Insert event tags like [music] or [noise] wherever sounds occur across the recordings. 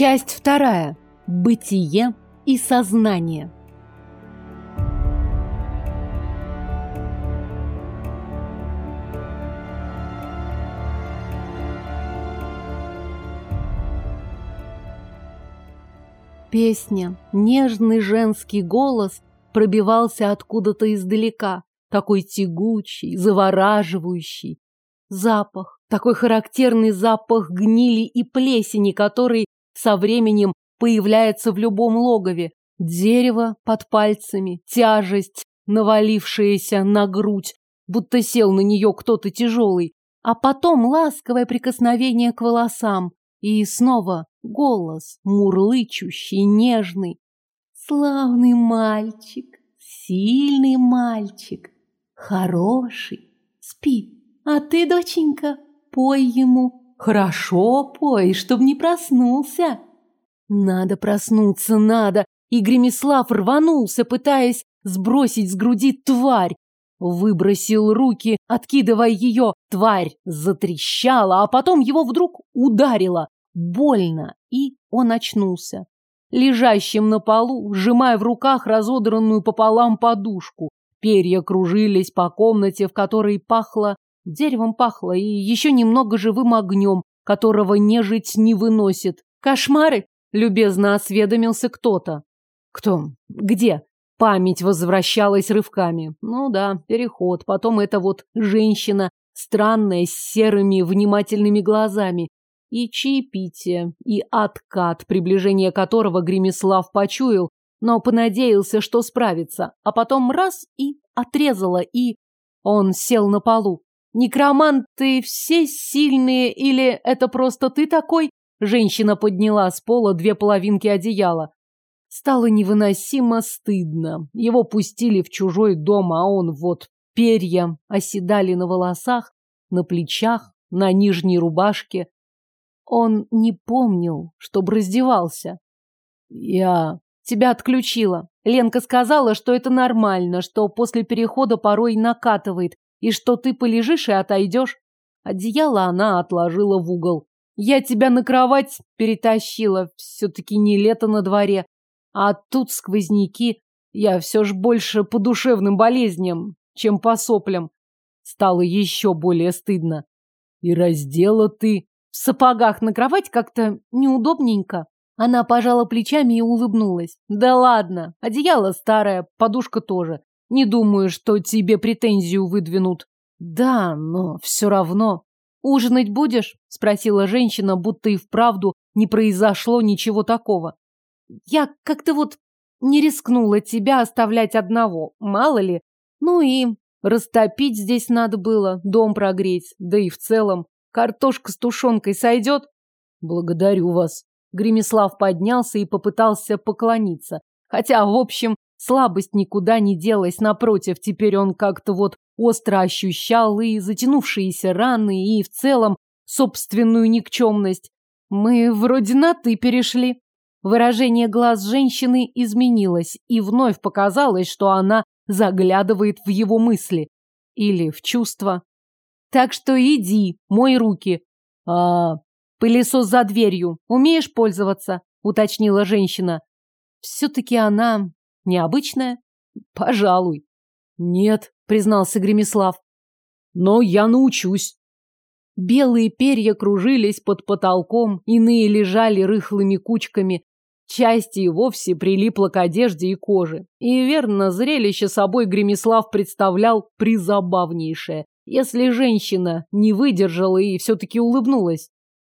Часть вторая. Бытие и сознание. Песня, нежный женский голос пробивался откуда-то издалека, такой тягучий, завораживающий. Запах, такой характерный запах гнили и плесени, который со временем появляется в любом логове. Дерево под пальцами, тяжесть, навалившаяся на грудь, будто сел на нее кто-то тяжелый, а потом ласковое прикосновение к волосам и снова голос, мурлычущий, нежный. Славный мальчик, сильный мальчик, хороший, спи, а ты, доченька, пой ему Хорошо, пой, чтоб не проснулся. Надо проснуться, надо. И Гремислав рванулся, пытаясь сбросить с груди тварь. Выбросил руки, откидывая ее. Тварь затрещала, а потом его вдруг ударило. Больно, и он очнулся. Лежащим на полу, сжимая в руках разодранную пополам подушку. Перья кружились по комнате, в которой пахло Деревом пахло и еще немного живым огнем, которого нежить не выносит. Кошмары? Любезно осведомился кто-то. Кто? Где? Память возвращалась рывками. Ну да, переход. Потом это вот женщина, странная, с серыми, внимательными глазами. И чаепитие, и откат, приближение которого Гремислав почуял, но понадеялся, что справится. А потом раз и отрезала, и... Он сел на полу. Некроманты все сильные или это просто ты такой? Женщина подняла с пола две половинки одеяла. Стало невыносимо стыдно. Его пустили в чужой дом, а он вот перья оседали на волосах, на плечах, на нижней рубашке. Он не помнил, чтобы раздевался. Я... Тебя отключила. Ленка сказала, что это нормально, что после перехода порой накатывает, и что ты полежишь и отойдешь. Одеяло она отложила в угол. Я тебя на кровать перетащила, все-таки не лето на дворе. А тут сквозняки. Я все ж больше по душевным болезням, чем по соплям. Стало еще более стыдно. И раздела ты. В сапогах на кровать как-то неудобненько. Она пожала плечами и улыбнулась. Да ладно, одеяло старое, подушка тоже. Не думаю, что тебе претензию выдвинут. Да, но все равно. Ужинать будешь? Спросила женщина, будто и вправду не произошло ничего такого. Я как-то вот не рискнула тебя оставлять одного, мало ли. Ну и растопить здесь надо было, дом прогреть, да и в целом. Картошка с тушенкой сойдет? Благодарю вас. Гремислав поднялся и попытался поклониться. Хотя, в общем, Слабость никуда не делась, напротив, теперь он как-то вот остро ощущал и затянувшиеся раны, и в целом собственную никчемность. «Мы вроде на «ты» перешли». Выражение глаз женщины изменилось, и вновь показалось, что она заглядывает в его мысли. Или в чувства. «Так что иди, мой руки». «А...» «Пылесос за дверью. Умеешь пользоваться?» — уточнила женщина. Все-таки она Необычное? Пожалуй. Нет, признался Гремислав. Но я научусь. Белые перья кружились под потолком, иные лежали рыхлыми кучками, часть и вовсе прилипла к одежде и коже. И верно, зрелище собой Гремислав представлял призабавнейшее, если женщина не выдержала и все-таки улыбнулась.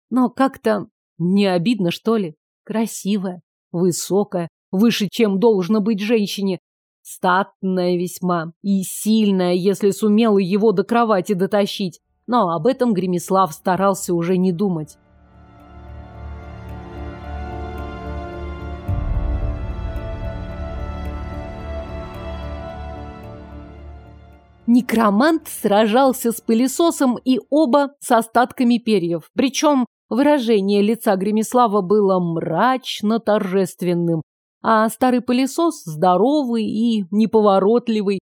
Но как-то не обидно, что ли? Красивая, высокая, выше, чем должно быть женщине. Статная весьма и сильная, если сумела его до кровати дотащить. Но об этом Гремислав старался уже не думать. Некромант сражался с пылесосом и оба с остатками перьев. Причем выражение лица Гремислава было мрачно торжественным а старый пылесос, здоровый и неповоротливый,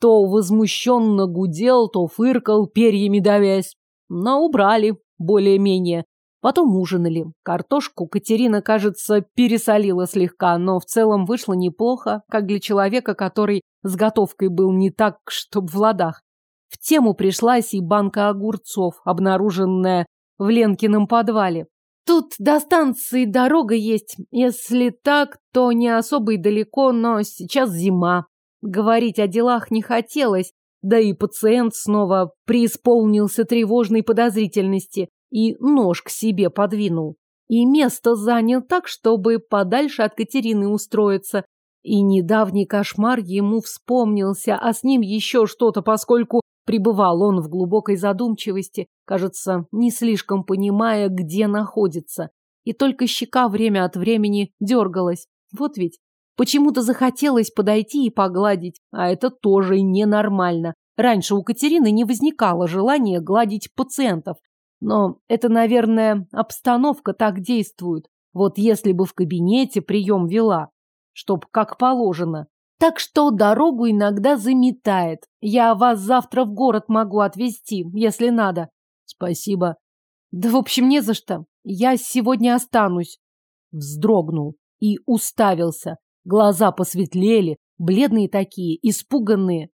то возмущенно гудел, то фыркал, перьями давясь. Но убрали, более-менее. Потом ужинали. Картошку Катерина, кажется, пересолила слегка, но в целом вышло неплохо, как для человека, который с готовкой был не так, чтоб в ладах. В тему пришлась и банка огурцов, обнаруженная в Ленкином подвале. Тут до станции дорога есть. Если так, то не особо и далеко, но сейчас зима. Говорить о делах не хотелось, да и пациент снова преисполнился тревожной подозрительности и нож к себе подвинул. И место занял так, чтобы подальше от Катерины устроиться. И недавний кошмар ему вспомнился, а с ним еще что-то, поскольку Пребывал он в глубокой задумчивости, кажется, не слишком понимая, где находится. И только щека время от времени дергалась. Вот ведь. Почему-то захотелось подойти и погладить, а это тоже ненормально. Раньше у Катерины не возникало желания гладить пациентов. Но это, наверное, обстановка так действует. Вот если бы в кабинете прием вела, чтоб как положено, так что дорогу иногда заметает. Я вас завтра в город могу отвезти, если надо. Спасибо. Да, в общем, не за что. Я сегодня останусь. Вздрогнул и уставился. Глаза посветлели, бледные такие, испуганные.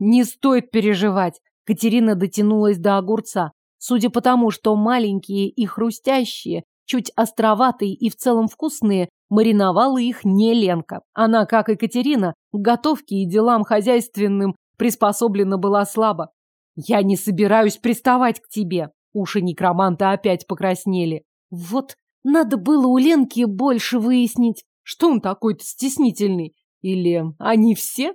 Не стоит переживать. Катерина дотянулась до огурца. Судя по тому, что маленькие и хрустящие, чуть островатые и в целом вкусные, мариновала их не Ленка. Она, как и Катерина, к готовке и делам хозяйственным приспособлена была слабо. «Я не собираюсь приставать к тебе!» Уши некроманта опять покраснели. «Вот, надо было у Ленки больше выяснить, что он такой-то стеснительный. Или они все?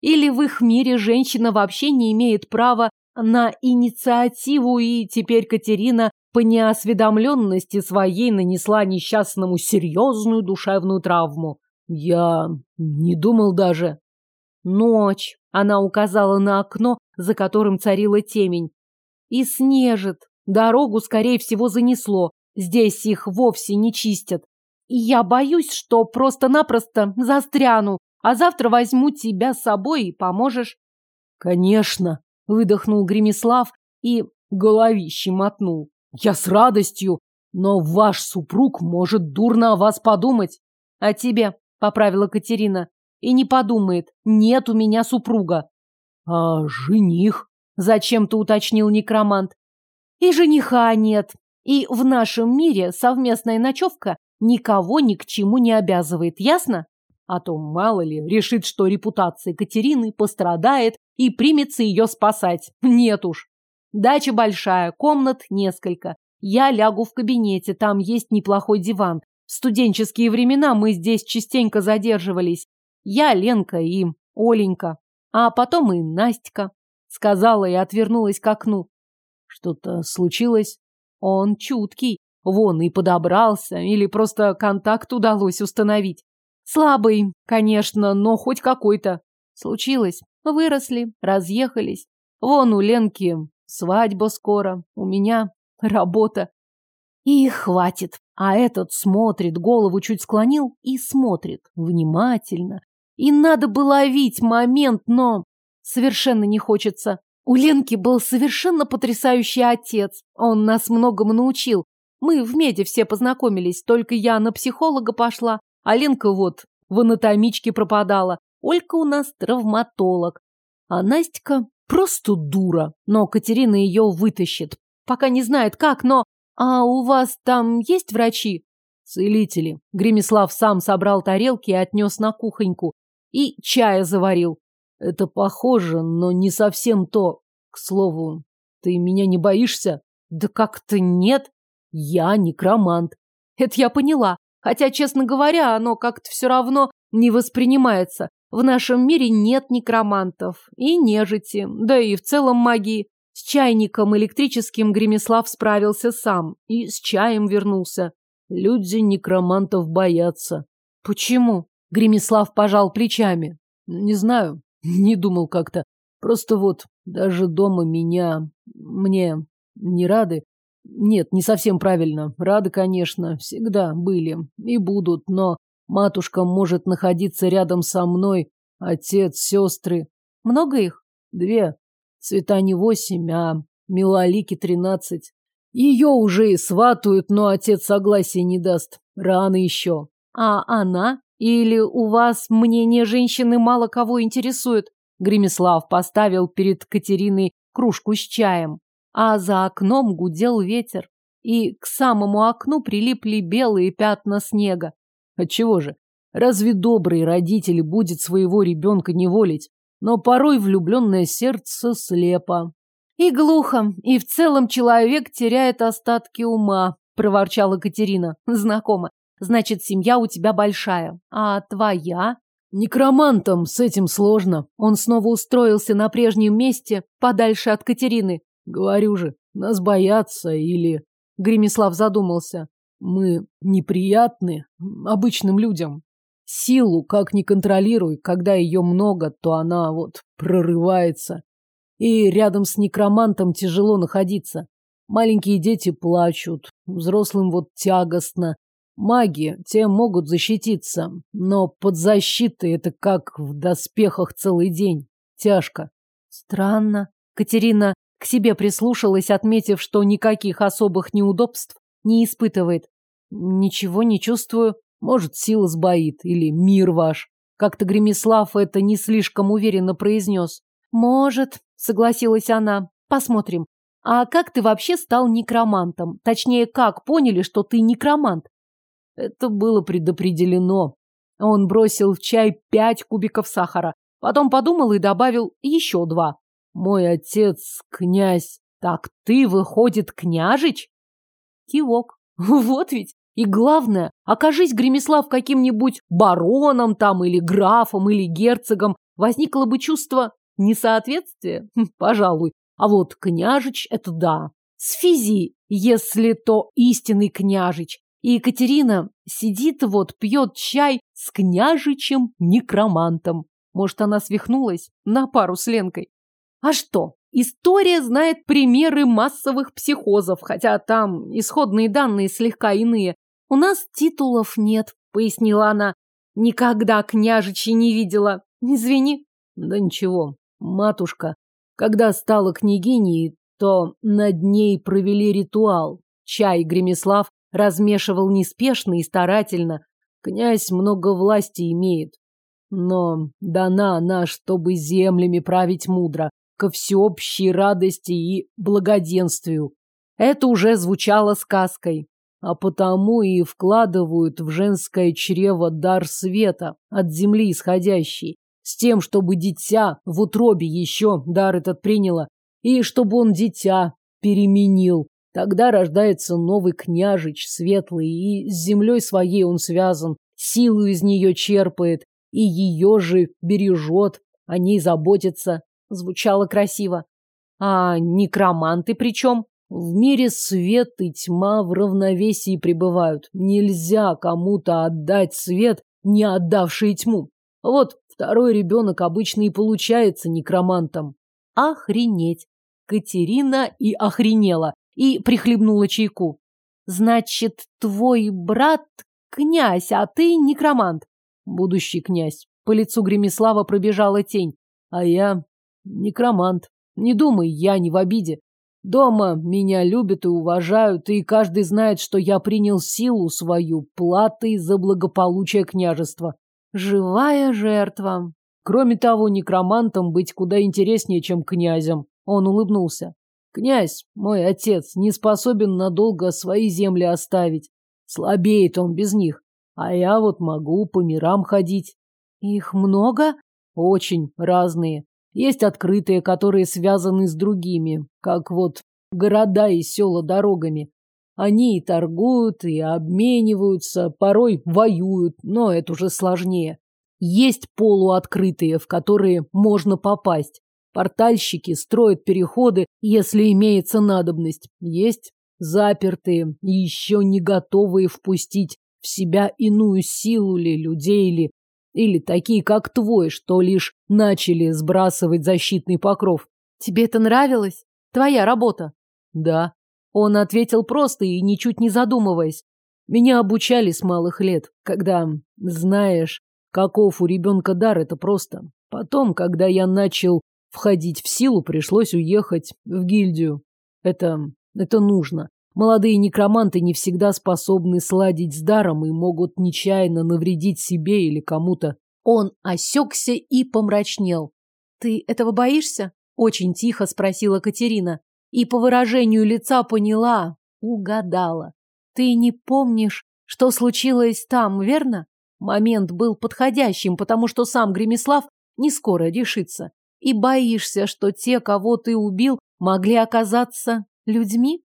Или в их мире женщина вообще не имеет права на инициативу, и теперь Катерина по неосведомленности своей нанесла несчастному серьезную душевную травму. Я не думал даже. Ночь. Она указала на окно, за которым царила темень. И снежит. Дорогу, скорее всего, занесло. Здесь их вовсе не чистят. И я боюсь, что просто-напросто застряну, а завтра возьму тебя с собой и поможешь. Конечно выдохнул Гремислав и головище мотнул. Я с радостью, но ваш супруг может дурно о вас подумать. О тебе, поправила Катерина, и не подумает. Нет у меня супруга. А жених? Зачем-то уточнил некромант. И жениха нет. И в нашем мире совместная ночевка никого ни к чему не обязывает, ясно? А то, мало ли, решит, что репутация Катерины пострадает и примется ее спасать. Нет уж. Дача большая, комнат несколько. Я лягу в кабинете, там есть неплохой диван. В студенческие времена мы здесь частенько задерживались. Я, Ленка и Оленька. А потом и Настя. Сказала и отвернулась к окну. Что-то случилось? Он чуткий. Вон и подобрался, или просто контакт удалось установить. Слабый, конечно, но хоть какой-то. Случилось. Выросли, разъехались. Вон у Ленки свадьба скоро, у меня [laughs] работа. И хватит. А этот смотрит, голову чуть склонил и смотрит внимательно. И надо было ловить момент, но совершенно не хочется. У Ленки был совершенно потрясающий отец. Он нас многому научил. Мы в меде все познакомились, только я на психолога пошла, а Ленка вот в анатомичке пропадала. Олька у нас травматолог, а Настя просто дура. Но Катерина ее вытащит. Пока не знает как, но... А у вас там есть врачи? Целители. Гремислав сам собрал тарелки и отнес на кухоньку. И чая заварил. Это похоже, но не совсем то. К слову, ты меня не боишься? Да как-то нет. Я некромант. Это я поняла. Хотя, честно говоря, оно как-то все равно не воспринимается. В нашем мире нет некромантов и нежити, да и в целом магии. С чайником электрическим Гремеслав справился сам и с чаем вернулся. Люди некромантов боятся. Почему? Гремеслав пожал плечами. Не знаю, [laughs] не думал как-то. Просто вот, даже дома меня... Мне не рады. Нет, не совсем правильно. Рады, конечно, всегда были и будут, но Матушка может находиться рядом со мной, отец, сестры. Много их? Две. Цвета не восемь, а милолики тринадцать. Ее уже и сватают, но отец согласия не даст. Рано еще. А она? Или у вас мнение женщины мало кого интересует? Гремислав поставил перед Катериной кружку с чаем. А за окном гудел ветер. И к самому окну прилипли белые пятна снега. А Отчего же? Разве добрый родитель будет своего ребенка неволить? Но порой влюбленное сердце слепо. И глухо, и в целом человек теряет остатки ума, проворчала Катерина. Знакома. Значит, семья у тебя большая. А твоя? Некромантом с этим сложно. Он снова устроился на прежнем месте, подальше от Катерины. Говорю же, нас боятся или... Гремислав задумался. Мы неприятны обычным людям. Силу как ни контролируй, когда ее много, то она вот прорывается. И рядом с некромантом тяжело находиться. Маленькие дети плачут, взрослым вот тягостно. Маги, те могут защититься, но под защитой это как в доспехах целый день. Тяжко. Странно. Катерина к себе прислушалась, отметив, что никаких особых неудобств не испытывает. Ничего не чувствую. Может, сила сбоит или мир ваш. Как-то Гремислав это не слишком уверенно произнес. Может, согласилась она. Посмотрим. А как ты вообще стал некромантом? Точнее, как поняли, что ты некромант? Это было предопределено. Он бросил в чай пять кубиков сахара. Потом подумал и добавил еще два. Мой отец князь. Так ты, выходит, княжич? Кивок. [laughs] Вот ведь. И главное, окажись Гремислав каким-нибудь бароном там или графом или герцогом, возникло бы чувство несоответствия, хм, пожалуй. А вот княжич – это да. С физи, если то истинный княжич. И Екатерина сидит вот, пьет чай с княжичем-некромантом. Может, она свихнулась на пару с Ленкой. А что, История знает примеры массовых психозов, хотя там исходные данные слегка иные. У нас титулов нет, пояснила она. Никогда княжичи не видела. Извини. Да ничего, матушка. Когда стала княгиней, то над ней провели ритуал. Чай Гремислав размешивал неспешно и старательно. Князь много власти имеет. Но дана она, чтобы землями править мудро ко всеобщей радости и благоденствию. Это уже звучало сказкой, а потому и вкладывают в женское чрево дар света от земли исходящий, с тем, чтобы дитя в утробе еще дар этот приняло, и чтобы он дитя переменил. Тогда рождается новый княжич светлый, и с землей своей он связан, силу из нее черпает, и ее же бережет, о ней заботится звучало красиво. А некроманты причем? В мире свет и тьма в равновесии пребывают. Нельзя кому-то отдать свет, не отдавший тьму. Вот второй ребенок обычно и получается некромантом. Охренеть! Катерина и охренела, и прихлебнула чайку. Значит, твой брат князь, а ты некромант. Будущий князь. По лицу Гремислава пробежала тень. А я Некромант. Не думай, я не в обиде. Дома меня любят и уважают, и каждый знает, что я принял силу свою платой за благополучие княжества. Живая жертва. Кроме того, некромантом быть куда интереснее, чем князем. Он улыбнулся. Князь, мой отец, не способен надолго свои земли оставить. Слабеет он без них. А я вот могу по мирам ходить. Их много? Очень разные. Есть открытые, которые связаны с другими, как вот города и села дорогами. Они и торгуют, и обмениваются, порой воюют, но это уже сложнее. Есть полуоткрытые, в которые можно попасть. Портальщики строят переходы, если имеется надобность. Есть запертые, еще не готовые впустить в себя иную силу ли, людей ли, или такие, как твой, что лишь начали сбрасывать защитный покров. Тебе это нравилось? Твоя работа? Да. Он ответил просто и ничуть не задумываясь. Меня обучали с малых лет, когда знаешь, каков у ребенка дар, это просто. Потом, когда я начал входить в силу, пришлось уехать в гильдию. Это... это нужно. Молодые некроманты не всегда способны сладить с даром и могут нечаянно навредить себе или кому-то. Он осекся и помрачнел. «Ты этого боишься?» – очень тихо спросила Катерина. И по выражению лица поняла, угадала. «Ты не помнишь, что случилось там, верно?» Момент был подходящим, потому что сам Гремислав не скоро решится. И боишься, что те, кого ты убил, могли оказаться людьми?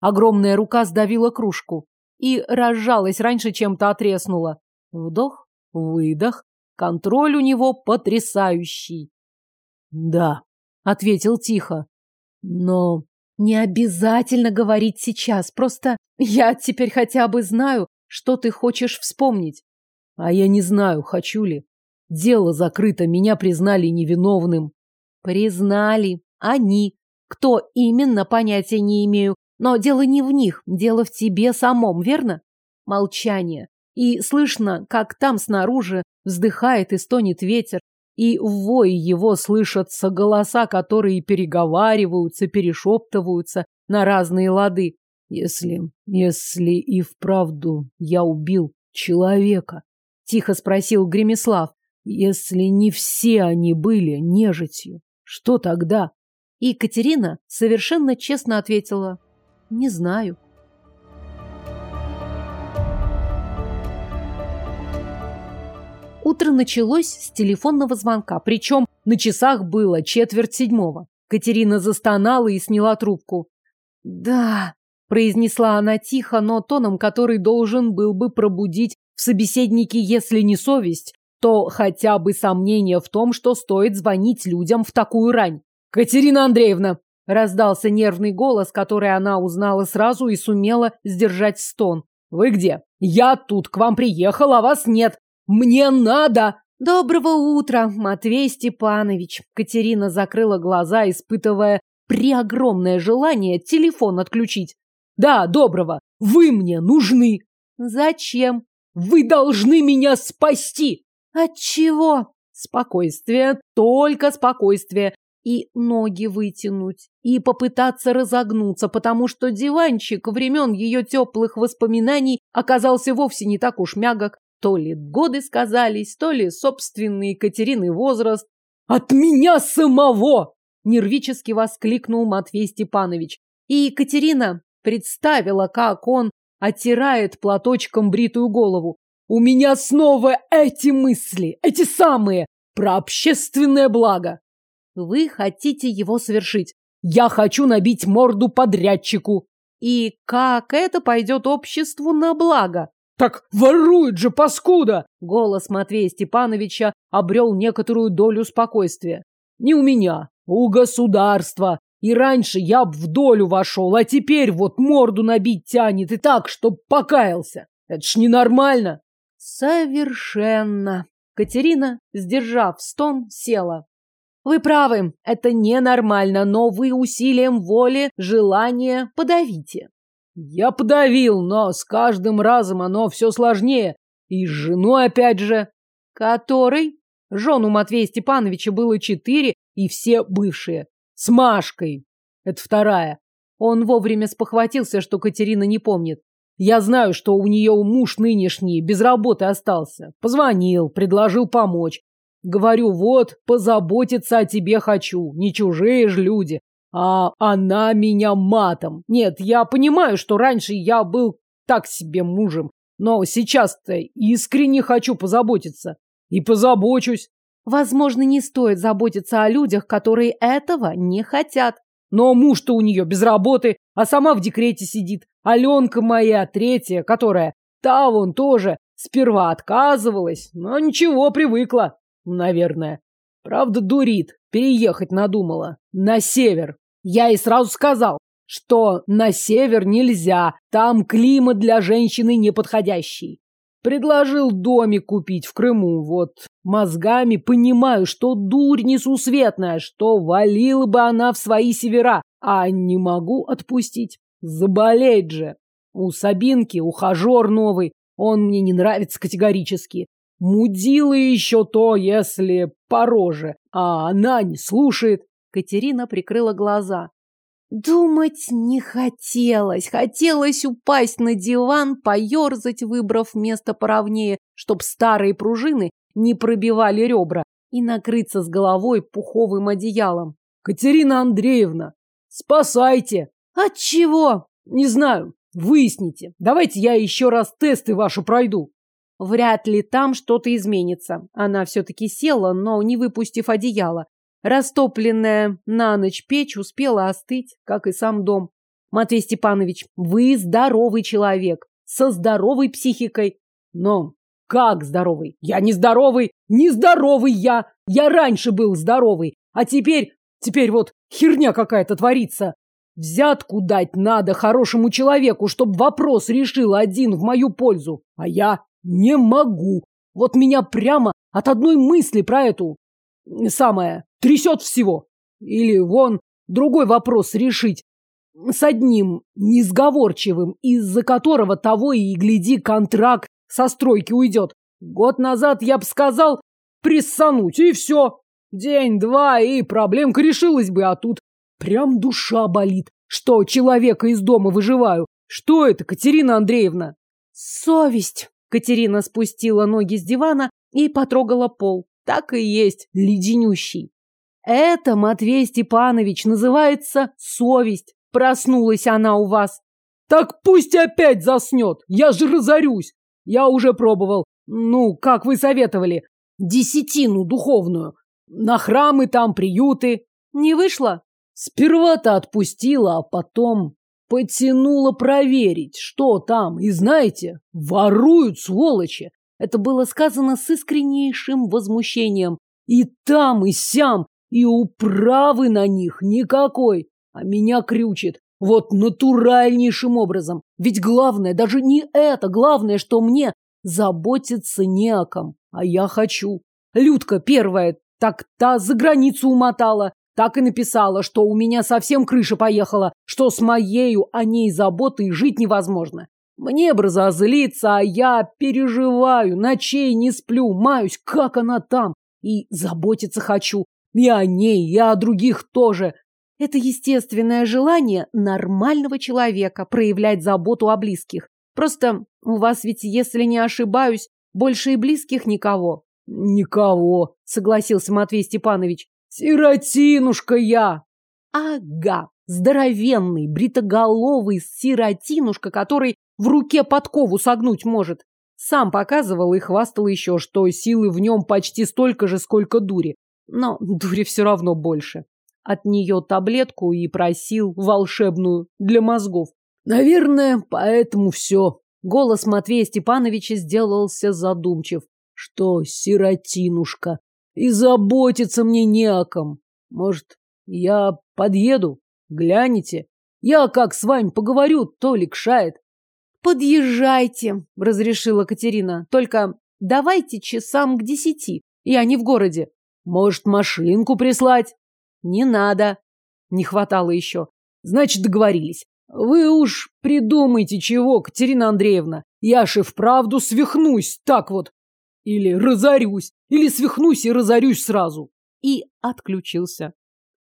Огромная рука сдавила кружку и разжалась раньше, чем та треснула. Вдох, выдох. Контроль у него потрясающий. «Да», — ответил тихо. «Но...» «Не обязательно говорить сейчас, просто я теперь хотя бы знаю, что ты хочешь вспомнить». «А я не знаю, хочу ли. Дело закрыто, меня признали невиновным». «Признали. Они. Кто именно, понятия не имею, но дело не в них, дело в тебе самом, верно? Молчание. И слышно, как там снаружи вздыхает и стонет ветер, и в вой его слышатся голоса, которые переговариваются, перешептываются на разные лады. Если, если и вправду я убил человека, тихо спросил Гремеслав, если не все они были нежитью, что тогда? И Катерина совершенно честно ответила не знаю. Утро началось с телефонного звонка, причем на часах было четверть седьмого. Катерина застонала и сняла трубку. «Да», — произнесла она тихо, но тоном, который должен был бы пробудить в собеседнике, если не совесть, то хотя бы сомнение в том, что стоит звонить людям в такую рань. «Катерина Андреевна!» Раздался нервный голос, который она узнала сразу и сумела сдержать стон. «Вы где? Я тут, к вам приехал, а вас нет! Мне надо!» «Доброго утра, Матвей Степанович!» Катерина закрыла глаза, испытывая при огромное желание телефон отключить. «Да, доброго! Вы мне нужны!» «Зачем?» «Вы должны меня спасти!» «От чего?» «Спокойствие, только спокойствие и ноги вытянуть, и попытаться разогнуться, потому что диванчик времен ее теплых воспоминаний оказался вовсе не так уж мягок. То ли годы сказались, то ли собственный Екатерины возраст. «От меня самого!» — нервически воскликнул Матвей Степанович. И Екатерина представила, как он оттирает платочком бритую голову. «У меня снова эти мысли, эти самые, про общественное благо!» Вы хотите его совершить. Я хочу набить морду подрядчику. И как это пойдет обществу на благо? Так ворует же паскуда! Голос Матвея Степановича обрел некоторую долю спокойствия. Не у меня, у государства. И раньше я б в долю вошел, а теперь вот морду набить тянет и так, чтоб покаялся. Это ж ненормально. Совершенно. Катерина, сдержав стон, села. Вы правы, это ненормально, но вы усилием воли, желания подавите. Я подавил, но с каждым разом оно все сложнее. И с женой опять же. Который? Жен у Матвея Степановича было четыре, и все бывшие. С Машкой. Это вторая. Он вовремя спохватился, что Катерина не помнит. Я знаю, что у нее муж нынешний без работы остался. Позвонил, предложил помочь. Говорю, вот, позаботиться о тебе хочу, не чужие ж люди. А она меня матом. Нет, я понимаю, что раньше я был так себе мужем, но сейчас-то искренне хочу позаботиться. И позабочусь. Возможно, не стоит заботиться о людях, которые этого не хотят. Но муж-то у нее без работы, а сама в декрете сидит. Аленка моя, третья, которая, та вон тоже, сперва отказывалась, но ничего, привыкла наверное. Правда, дурит. Переехать надумала. На север. Я и сразу сказал, что на север нельзя. Там климат для женщины неподходящий. Предложил домик купить в Крыму. Вот мозгами понимаю, что дурь несусветная, что валила бы она в свои севера. А не могу отпустить. Заболеть же. У Сабинки ухажер новый. Он мне не нравится категорически. Мудила еще то, если пороже, а она не слушает. Катерина прикрыла глаза. Думать не хотелось. Хотелось упасть на диван, поерзать, выбрав место поровнее, чтоб старые пружины не пробивали ребра, и накрыться с головой пуховым одеялом. «Катерина Андреевна, спасайте!» «От чего?» «Не знаю. Выясните. Давайте я еще раз тесты ваши пройду». Вряд ли там что-то изменится. Она все-таки села, но не выпустив одеяло. Растопленная на ночь печь успела остыть, как и сам дом. Матвей Степанович, вы здоровый человек, со здоровой психикой. Но как здоровый? Я не здоровый, не здоровый я. Я раньше был здоровый, а теперь, теперь вот херня какая-то творится. Взятку дать надо хорошему человеку, чтобы вопрос решил один в мою пользу. А я не могу. Вот меня прямо от одной мысли про эту... Самое. Трясет всего. Или вон другой вопрос решить. С одним несговорчивым, из-за которого того и гляди контракт со стройки уйдет. Год назад я бы сказал приссануть, и все. День-два, и проблемка решилась бы, а тут прям душа болит, что человека из дома выживаю. Что это, Катерина Андреевна? Совесть. Катерина спустила ноги с дивана и потрогала пол. Так и есть, леденющий. Это, Матвей Степанович, называется совесть. Проснулась она у вас. Так пусть опять заснет, я же разорюсь. Я уже пробовал, ну, как вы советовали, десятину духовную. На храмы там, приюты. Не вышло? Сперва-то отпустила, а потом потянуло проверить, что там, и знаете, воруют, сволочи. Это было сказано с искреннейшим возмущением. И там, и сям, и управы на них никакой. А меня крючит. Вот натуральнейшим образом. Ведь главное, даже не это, главное, что мне заботиться не о ком. А я хочу. Людка первая так та за границу умотала. Так и написала, что у меня совсем крыша поехала, что с моею о ней заботой жить невозможно. Мне образа разозлиться, а я переживаю, ночей не сплю, маюсь, как она там, и заботиться хочу. И о ней, и о других тоже. Это естественное желание нормального человека проявлять заботу о близких. Просто у вас ведь, если не ошибаюсь, больше и близких никого. Никого, согласился Матвей Степанович. «Сиротинушка я!» «Ага, здоровенный, бритоголовый сиротинушка, который в руке подкову согнуть может!» Сам показывал и хвастал еще, что силы в нем почти столько же, сколько дури. Но дури все равно больше. От нее таблетку и просил волшебную для мозгов. Наверное, поэтому все. Голос Матвея Степановича сделался задумчив. Что, сиротинушка, и заботиться мне не о ком. Может, я подъеду? Гляните. Я как с вами поговорю, то ликшает. Подъезжайте, разрешила Катерина. Только давайте часам к десяти. Я не в городе. Может, машинку прислать? Не надо. Не хватало еще. Значит, договорились. Вы уж придумайте чего, Катерина Андреевна. Я же вправду свихнусь так вот. Или разорюсь, или свихнусь и разорюсь сразу. И отключился.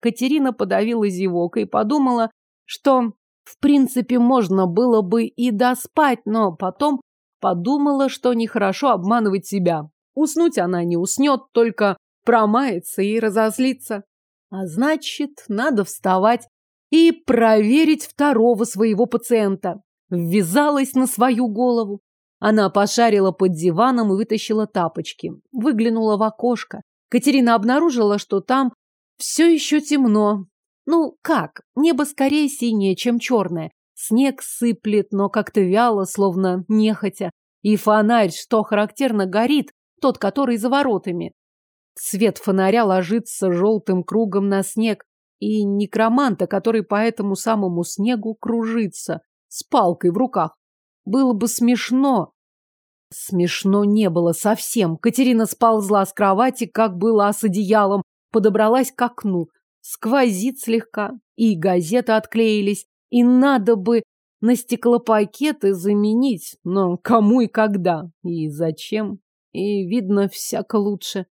Катерина подавила зевок и подумала, что, в принципе, можно было бы и доспать, но потом подумала, что нехорошо обманывать себя. Уснуть она не уснет, только промается и разозлится. А значит, надо вставать и проверить второго своего пациента. Ввязалась на свою голову. Она пошарила под диваном и вытащила тапочки. Выглянула в окошко. Катерина обнаружила, что там все еще темно. Ну, как? Небо скорее синее, чем черное. Снег сыплет, но как-то вяло, словно нехотя. И фонарь, что характерно, горит, тот, который за воротами. Свет фонаря ложится желтым кругом на снег, и некроманта, который по этому самому снегу кружится, с палкой в руках. Было бы смешно, Смешно не было совсем. Катерина сползла с кровати, как была с одеялом, подобралась к окну. Сквозит слегка, и газеты отклеились, и надо бы на стеклопакеты заменить, но кому и когда, и зачем, и видно всяко лучше.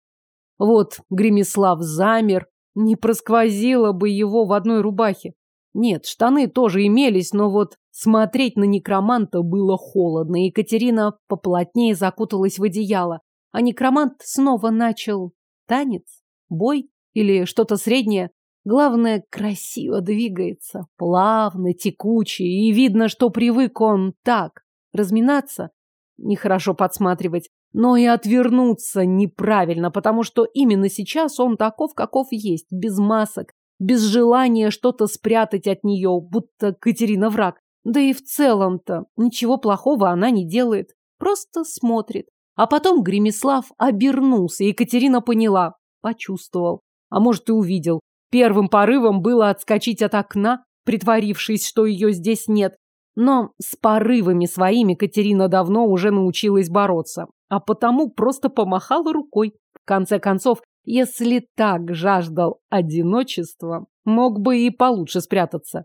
Вот Гремислав замер, не просквозило бы его в одной рубахе. Нет, штаны тоже имелись, но вот смотреть на некроманта было холодно, и Екатерина поплотнее закуталась в одеяло. А некромант снова начал танец, бой или что-то среднее. Главное, красиво двигается, плавно, текуче, и видно, что привык он так. Разминаться нехорошо подсматривать, но и отвернуться неправильно, потому что именно сейчас он таков, каков есть, без масок, без желания что-то спрятать от нее, будто Катерина враг. Да и в целом-то ничего плохого она не делает, просто смотрит. А потом Гремислав обернулся, и Катерина поняла, почувствовал, а может и увидел. Первым порывом было отскочить от окна, притворившись, что ее здесь нет. Но с порывами своими Катерина давно уже научилась бороться, а потому просто помахала рукой. В конце концов, если так жаждал одиночества, мог бы и получше спрятаться.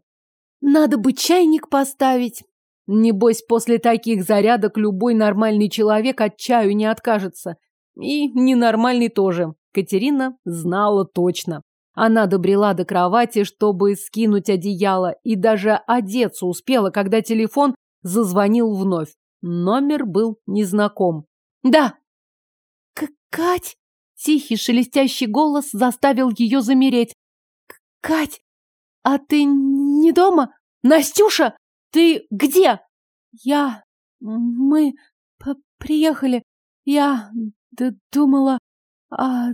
Надо бы чайник поставить. Небось, после таких зарядок любой нормальный человек от чаю не откажется. И ненормальный тоже. Катерина знала точно. Она добрела до кровати, чтобы скинуть одеяло, и даже одеться успела, когда телефон зазвонил вновь. Номер был незнаком. «Да!» «Кать!» Тихий шелестящий голос заставил ее замереть. «Кать, а ты не дома? Настюша, ты где?» «Я... мы... приехали. Я... думала... а...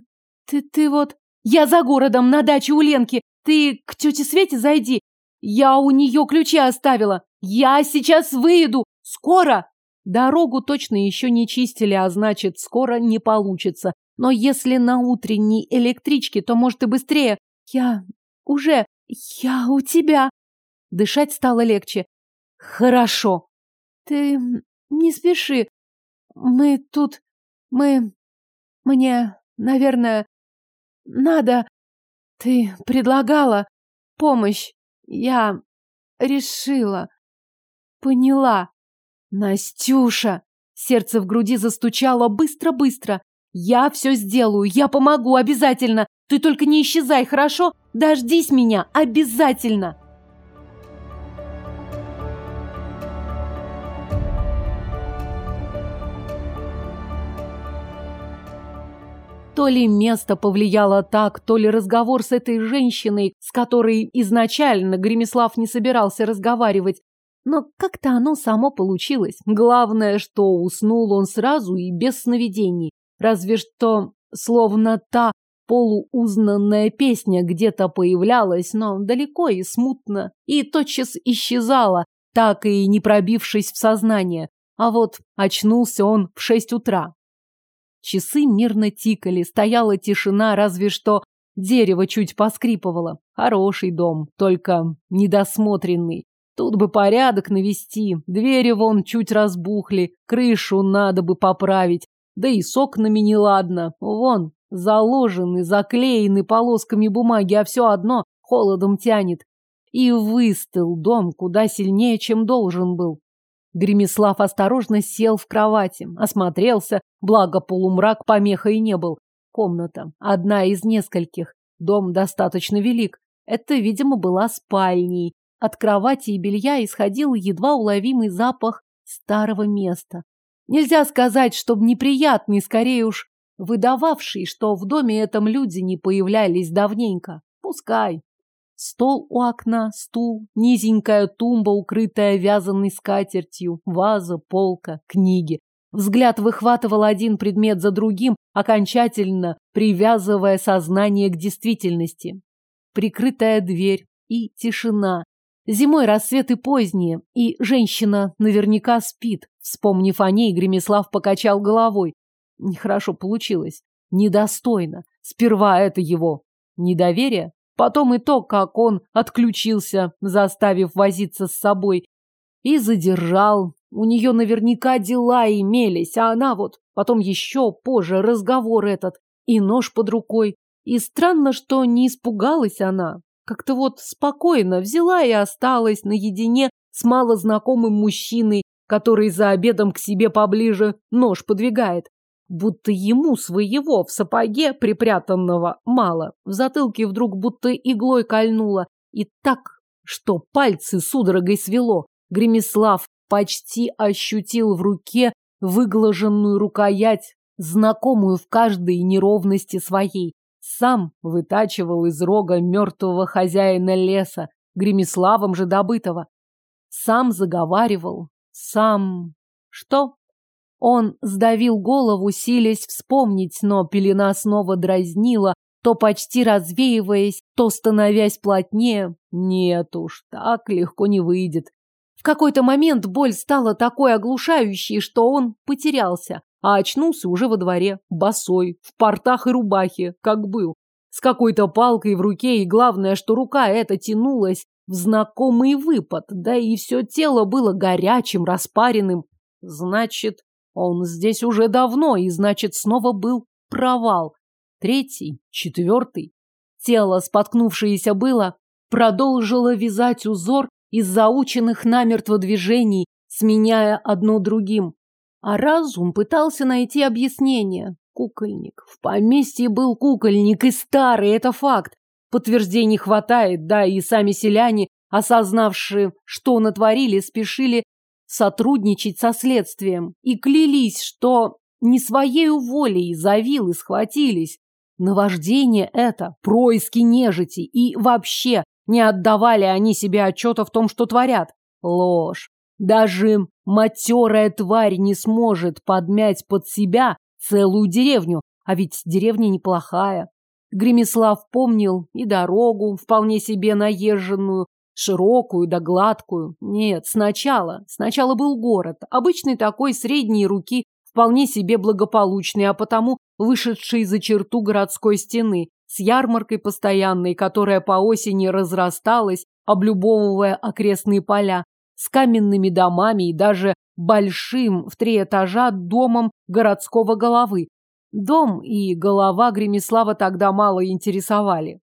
ты... ты вот...» «Я за городом, на даче у Ленки. Ты к тете Свете зайди. Я у нее ключи оставила. Я сейчас выеду. Скоро!» Дорогу точно еще не чистили, а значит, скоро не получится. Но если на утренней электричке, то, может, и быстрее. Я уже... Я у тебя. Дышать стало легче. Хорошо. Ты не спеши. Мы тут... Мы... Мне, наверное, надо... Ты предлагала помощь. Я решила. Поняла. Настюша! Сердце в груди застучало быстро-быстро. «Я все сделаю, я помогу обязательно! Ты только не исчезай, хорошо? Дождись меня, обязательно!» То ли место повлияло так, то ли разговор с этой женщиной, с которой изначально Гремислав не собирался разговаривать, но как-то оно само получилось. Главное, что уснул он сразу и без сновидений. Разве что словно та полуузнанная песня где-то появлялась, но далеко и смутно, и тотчас исчезала, так и не пробившись в сознание. А вот очнулся он в шесть утра. Часы мирно тикали, стояла тишина, разве что дерево чуть поскрипывало. Хороший дом, только недосмотренный. Тут бы порядок навести, двери вон чуть разбухли, крышу надо бы поправить, да и с окнами неладно. Вон, заложены, заклеены полосками бумаги, а все одно холодом тянет. И выстыл дом куда сильнее, чем должен был. Гремислав осторожно сел в кровати, осмотрелся, благо полумрак помехой не был. Комната, одна из нескольких. Дом достаточно велик. Это, видимо, была спальней. От кровати и белья исходил едва уловимый запах старого места. Нельзя сказать, чтобы неприятный, скорее уж выдававший, что в доме этом люди не появлялись давненько. Пускай. Стол у окна, стул, низенькая тумба, укрытая вязаной скатертью, ваза, полка, книги. Взгляд выхватывал один предмет за другим, окончательно привязывая сознание к действительности. Прикрытая дверь и тишина, Зимой рассветы поздние, и женщина наверняка спит. Вспомнив о ней, Гремеслав покачал головой. Нехорошо получилось. Недостойно. Сперва это его недоверие, потом и то, как он отключился, заставив возиться с собой, и задержал. У нее наверняка дела имелись, а она вот потом еще позже разговор этот, и нож под рукой. И странно, что не испугалась она, как-то вот спокойно взяла и осталась наедине с малознакомым мужчиной, который за обедом к себе поближе нож подвигает. Будто ему своего в сапоге припрятанного мало. В затылке вдруг будто иглой кольнуло. И так, что пальцы судорогой свело. Гремислав почти ощутил в руке выглаженную рукоять, знакомую в каждой неровности своей сам вытачивал из рога мертвого хозяина леса, Гремиславом же добытого. Сам заговаривал, сам... Что? Он сдавил голову, силясь вспомнить, но пелена снова дразнила, то почти развеиваясь, то становясь плотнее. Нет уж, так легко не выйдет. В какой-то момент боль стала такой оглушающей, что он потерялся а очнулся уже во дворе, босой, в портах и рубахе, как был, с какой-то палкой в руке, и главное, что рука эта тянулась в знакомый выпад, да и все тело было горячим, распаренным. Значит, он здесь уже давно, и значит, снова был провал. Третий, четвертый. Тело, споткнувшееся было, продолжило вязать узор из заученных намертво движений, сменяя одно другим. А разум пытался найти объяснение. Кукольник. В поместье был кукольник и старый, это факт. Подтверждений хватает, да, и сами селяне, осознавшие, что натворили, спешили сотрудничать со следствием и клялись, что не своей волей завил схватились. Наваждение это, происки нежити, и вообще не отдавали они себе отчета в том, что творят. Ложь. Даже матерая тварь не сможет подмять под себя целую деревню, а ведь деревня неплохая. Гремислав помнил и дорогу, вполне себе наезженную, широкую да гладкую. Нет, сначала, сначала был город, обычный такой средней руки, вполне себе благополучный, а потому вышедший за черту городской стены, с ярмаркой постоянной, которая по осени разрасталась, облюбовывая окрестные поля, с каменными домами и даже большим в три этажа домом городского головы. Дом и голова Гремислава тогда мало интересовали.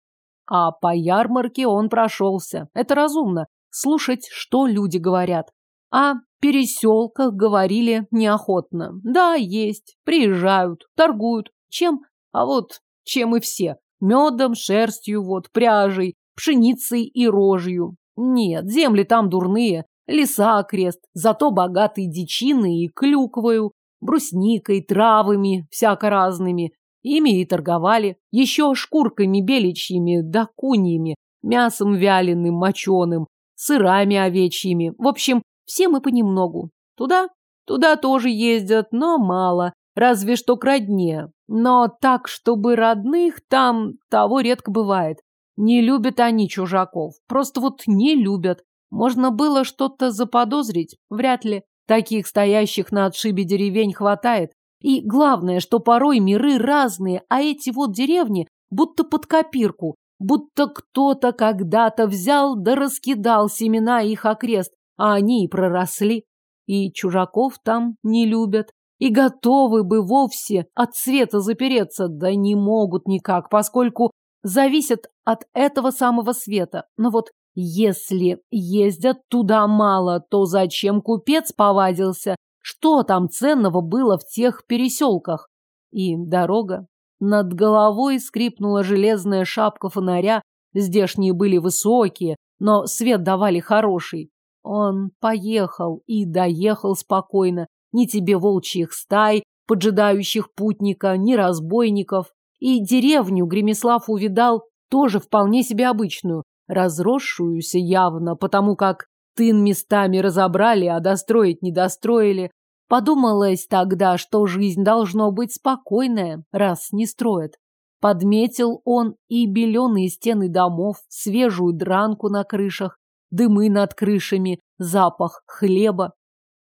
А по ярмарке он прошелся. Это разумно. Слушать, что люди говорят. а переселках говорили неохотно. Да, есть, приезжают, торгуют. Чем? А вот чем и все. Медом, шерстью, вот, пряжей, пшеницей и рожью. Нет, земли там дурные, леса окрест, зато богатые дичиной и клюквою, брусникой, травами всяко-разными. Ими и торговали, еще шкурками беличьими да куньями, мясом вяленым, моченым, сырами овечьими. В общем, все мы понемногу. Туда? Туда тоже ездят, но мало, разве что к родне. Но так, чтобы родных там того редко бывает. Не любят они чужаков, просто вот не любят. Можно было что-то заподозрить? Вряд ли. Таких стоящих на отшибе деревень хватает. И главное, что порой миры разные, а эти вот деревни будто под копирку, будто кто-то когда-то взял да раскидал семена их окрест, а они и проросли. И чужаков там не любят, и готовы бы вовсе от света запереться, да не могут никак, поскольку зависят от этого самого света. Но вот если ездят туда мало, то зачем купец повадился? Что там ценного было в тех переселках? И дорога. Над головой скрипнула железная шапка фонаря. Здешние были высокие, но свет давали хороший. Он поехал и доехал спокойно. Ни тебе волчьих стай, поджидающих путника, ни разбойников. И деревню Гремеслав увидал тоже вполне себе обычную разросшуюся явно, потому как тын местами разобрали, а достроить не достроили. Подумалось тогда, что жизнь должно быть спокойная, раз не строят. Подметил он и беленые стены домов, свежую дранку на крышах, дымы над крышами, запах хлеба.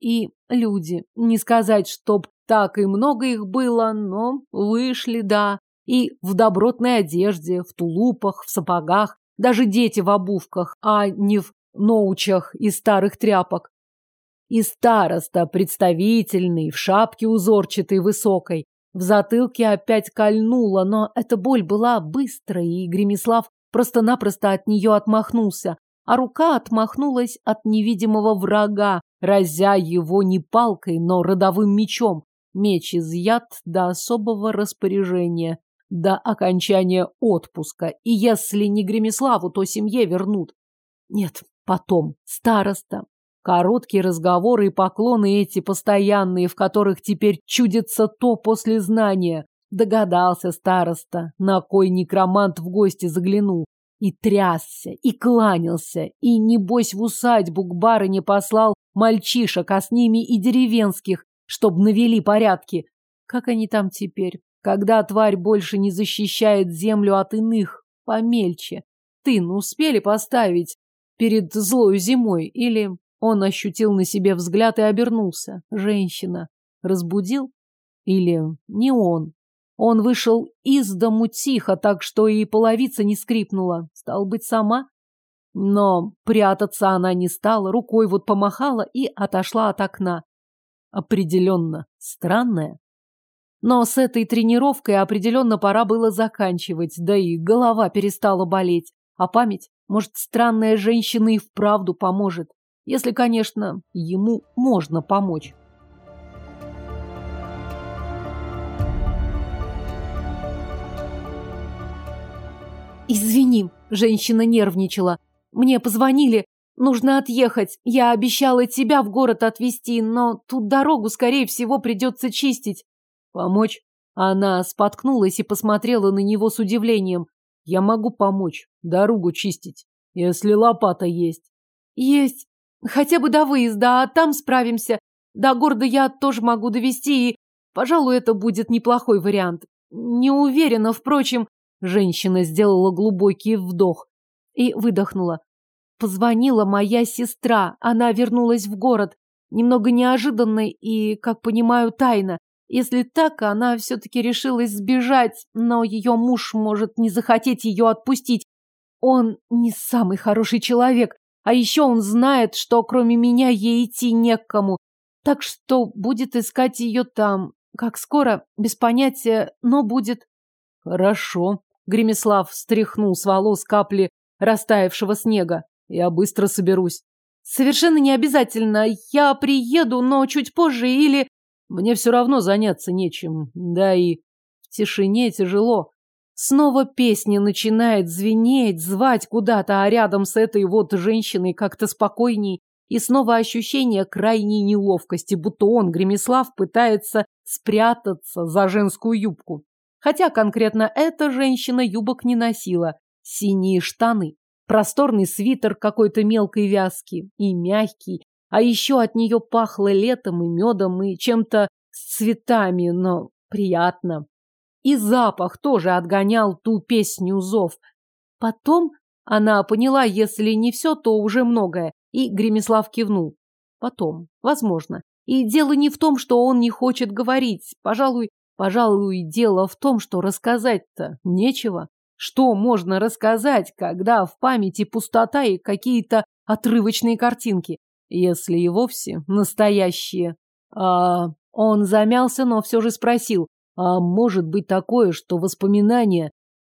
И люди, не сказать, чтоб так и много их было, но вышли, да, и в добротной одежде, в тулупах, в сапогах, даже дети в обувках, а не в ноучах и старых тряпок. И староста представительный, в шапке узорчатой высокой. В затылке опять кольнуло, но эта боль была быстрой, и Гремислав просто-напросто от нее отмахнулся, а рука отмахнулась от невидимого врага, разя его не палкой, но родовым мечом. Меч изъят до особого распоряжения до окончания отпуска, и если не Гремиславу, то семье вернут. Нет, потом, староста. Короткие разговоры и поклоны эти постоянные, в которых теперь чудится то после знания. Догадался староста, на кой некромант в гости заглянул. И трясся, и кланялся, и, небось, в усадьбу к барыне послал мальчишек, а с ними и деревенских, чтоб навели порядки. Как они там теперь? Когда тварь больше не защищает землю от иных, помельче. Тын ну, успели поставить перед злой зимой или... Он ощутил на себе взгляд и обернулся. Женщина. Разбудил? Или не он? Он вышел из дому тихо, так что и половица не скрипнула. Стал быть, сама? Но прятаться она не стала, рукой вот помахала и отошла от окна. Определенно странная но с этой тренировкой определенно пора было заканчивать, да и голова перестала болеть. А память, может, странная женщина и вправду поможет. Если, конечно, ему можно помочь. «Извини», – женщина нервничала. «Мне позвонили. Нужно отъехать. Я обещала тебя в город отвезти, но тут дорогу, скорее всего, придется чистить. Помочь? Она споткнулась и посмотрела на него с удивлением. Я могу помочь, дорогу чистить, если лопата есть. Есть. Хотя бы до выезда, а там справимся. До города я тоже могу довести, и, пожалуй, это будет неплохой вариант. Не уверена, впрочем, женщина сделала глубокий вдох и выдохнула. Позвонила моя сестра, она вернулась в город, немного неожиданно и, как понимаю, тайно. Если так, она все-таки решилась сбежать, но ее муж может не захотеть ее отпустить. Он не самый хороший человек, а еще он знает, что кроме меня ей идти некому, так что будет искать ее там. Как скоро, без понятия, но будет. Хорошо. Гремеслав встряхнул с волос капли растаявшего снега. Я быстро соберусь. Совершенно не обязательно. Я приеду, но чуть позже или... Мне все равно заняться нечем, да и в тишине тяжело. Снова песня начинает звенеть, звать куда-то, а рядом с этой вот женщиной как-то спокойней. И снова ощущение крайней неловкости, будто он, Гремеслав, пытается спрятаться за женскую юбку. Хотя конкретно эта женщина юбок не носила. Синие штаны, просторный свитер какой-то мелкой вязки и мягкий, а еще от нее пахло летом и медом, и чем-то с цветами, но приятно. И запах тоже отгонял ту песню зов. Потом она поняла, если не все, то уже многое, и Гремислав кивнул. Потом, возможно. И дело не в том, что он не хочет говорить. Пожалуй, пожалуй, дело в том, что рассказать-то нечего. Что можно рассказать, когда в памяти пустота и какие-то отрывочные картинки? если и вовсе настоящие. А он замялся, но все же спросил, а может быть такое, что воспоминания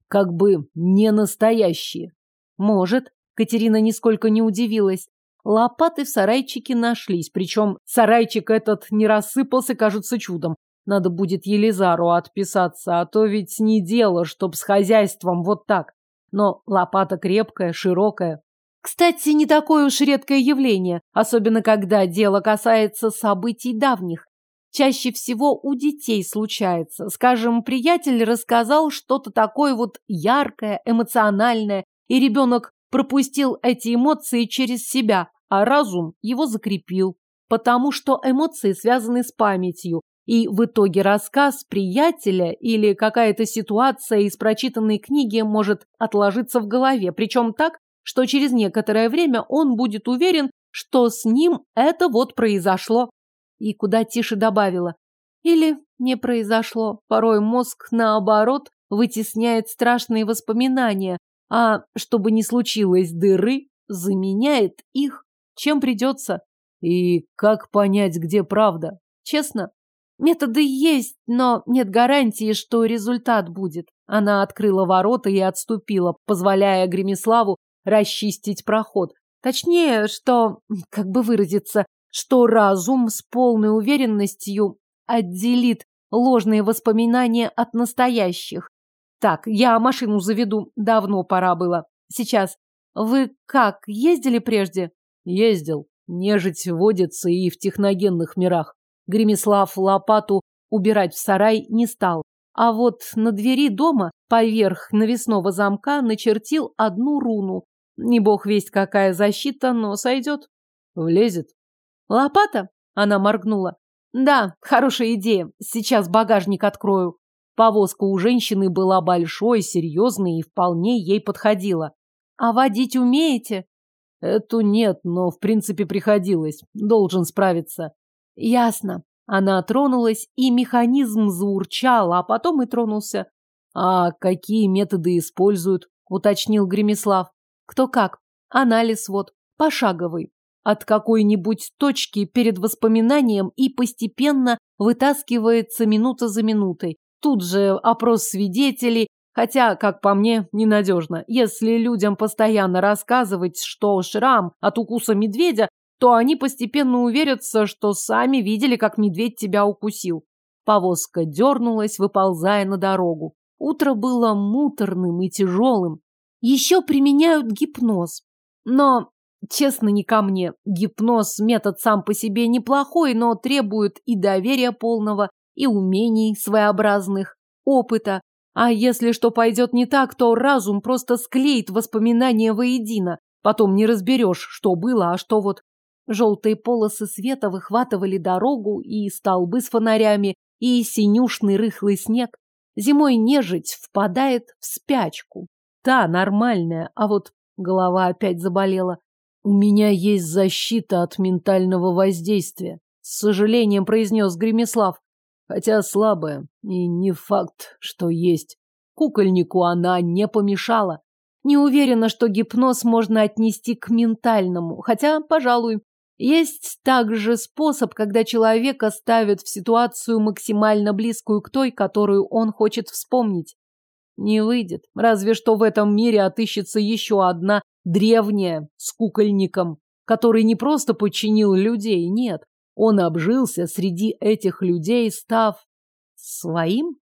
как бы не настоящие? Может, Катерина нисколько не удивилась. Лопаты в сарайчике нашлись, причем сарайчик этот не рассыпался, кажется, чудом. Надо будет Елизару отписаться, а то ведь не дело, чтоб с хозяйством вот так. Но лопата крепкая, широкая, кстати, не такое уж редкое явление, особенно когда дело касается событий давних. Чаще всего у детей случается. Скажем, приятель рассказал что-то такое вот яркое, эмоциональное, и ребенок пропустил эти эмоции через себя, а разум его закрепил. Потому что эмоции связаны с памятью, и в итоге рассказ приятеля или какая-то ситуация из прочитанной книги может отложиться в голове, причем так, что через некоторое время он будет уверен, что с ним это вот произошло. И куда тише добавила. Или не произошло. Порой мозг, наоборот, вытесняет страшные воспоминания, а, чтобы не случилось дыры, заменяет их, чем придется. И как понять, где правда? Честно, методы есть, но нет гарантии, что результат будет. Она открыла ворота и отступила, позволяя Гремиславу расчистить проход. Точнее, что, как бы выразиться, что разум с полной уверенностью отделит ложные воспоминания от настоящих. Так, я машину заведу, давно пора было. Сейчас. Вы как, ездили прежде? Ездил. Нежить водится и в техногенных мирах. Гремислав лопату убирать в сарай не стал. А вот на двери дома поверх навесного замка начертил одну руну, не бог весть, какая защита, но сойдет. Влезет. Лопата? Она моргнула. Да, хорошая идея. Сейчас багажник открою. Повозка у женщины была большой, серьезной и вполне ей подходила. А водить умеете? Эту нет, но в принципе приходилось. Должен справиться. Ясно. Она тронулась, и механизм заурчал, а потом и тронулся. А какие методы используют? Уточнил Гремислав. Кто как. Анализ вот, пошаговый. От какой-нибудь точки перед воспоминанием и постепенно вытаскивается минута за минутой. Тут же опрос свидетелей, хотя, как по мне, ненадежно. Если людям постоянно рассказывать, что шрам от укуса медведя, то они постепенно уверятся, что сами видели, как медведь тебя укусил. Повозка дернулась, выползая на дорогу. Утро было муторным и тяжелым. Еще применяют гипноз. Но, честно, не ко мне. Гипноз – метод сам по себе неплохой, но требует и доверия полного, и умений своеобразных, опыта. А если что пойдет не так, то разум просто склеит воспоминания воедино. Потом не разберешь, что было, а что вот. Желтые полосы света выхватывали дорогу и столбы с фонарями, и синюшный рыхлый снег. Зимой нежить впадает в спячку, та нормальная, а вот голова опять заболела. У меня есть защита от ментального воздействия, с сожалением произнес Гремеслав. Хотя слабая, и не факт, что есть. Кукольнику она не помешала. Не уверена, что гипноз можно отнести к ментальному, хотя, пожалуй, есть также способ, когда человека ставят в ситуацию максимально близкую к той, которую он хочет вспомнить. Не выйдет. Разве что в этом мире отыщется еще одна древняя с кукольником, который не просто подчинил людей, нет. Он обжился среди этих людей, став своим?